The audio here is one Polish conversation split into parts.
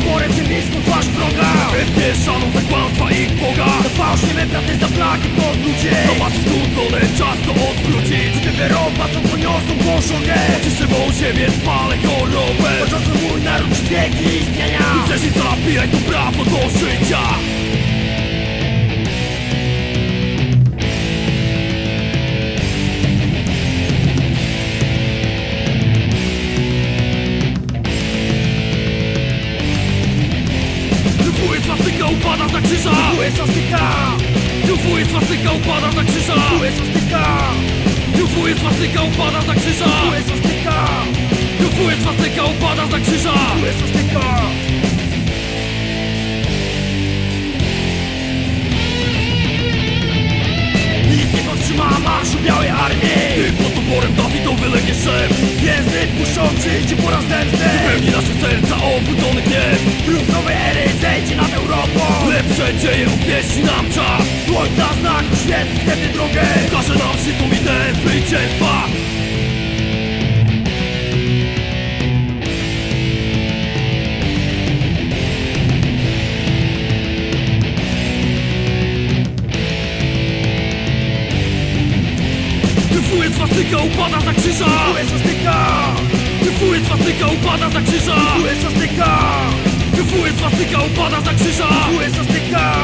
potworem ziemską twarz wroga Chętnie szaną za kłamstwa ich Boga. To fałszywe prawdy za plaki pod ludzie Zobacz skutone, czas to odwrócić Gdyby robacą poniosą poszogę Oczyszczę ziemię, spalę chorobę Początku mój naród przez wieki istnienia. I zabijaj to prawo do życia swastyka, upada na krzyżach Tu jest swastyka Triumfuje swastyka, upada na krzyżach Tu jest swastyka Triumfuje swastyka, upada na krzyżach Tu jest swastyka Triumfuje swastyka, upada na krzyżach Tu jest swastyka Nic nie powstrzyma marszu białej armii. Ty pod toporem Dawidowy legnie szef Język puszczący idzie po raz zemsty Pełni nasze serca obudzony gniew. Triumf nowej ery Dzieje obwieści nam czas. Słońca znak oświetli wtedy drogę. Każe nam szczytu mitę zwycięstwa Triumfuje swastyka, upada na krzyżach Tu jest swastyka Triumfuje swastyka, upada na krzyżach Tu jest swastyka swastyka, upada na krzyżach Tu jest swastyka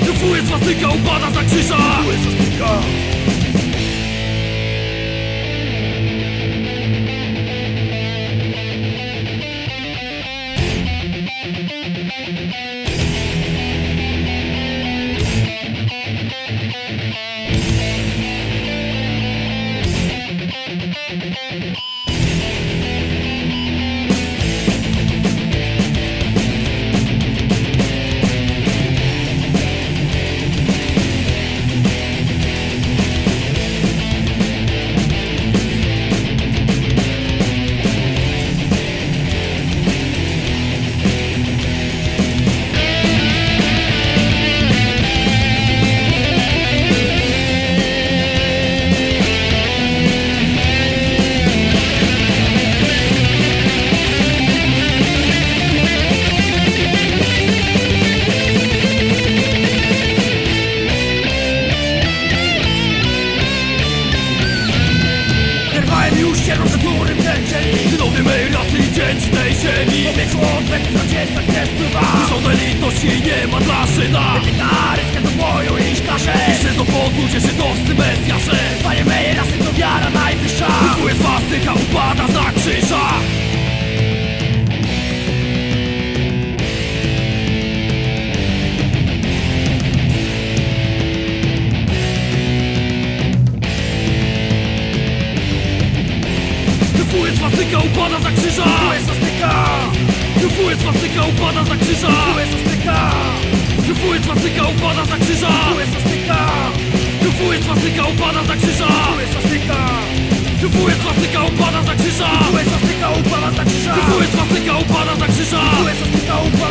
Triumfuje swastyka, upada na krzyżach Tu jest swastyka Wyrwałem się rozgórym tęczeli Synowie mej rasy i dzieci tej ziemi Powieczu odwet zwycięstwa gdzie spływa. Żądaj litości nie ma dla Żyda Gitaryska do boju iść każe Jeszcze do żydowscy Mesjasze Panie Triumfuje swastyka, upada na krzyżach Tu jest swastyka Triumfuje swastyka, upada na krzyżach Tu jest swastyka Triumfuje swastyka, upada na krzyżach Tu jest swastyka Triumfuje swastyka, upada na krzyżach Tu jest swastyka Triumfuje swastyka, upada na krzyżach Tu jest swastyka upada na krzyża Triumfuje swastyka, upada Tu jest swastyka upada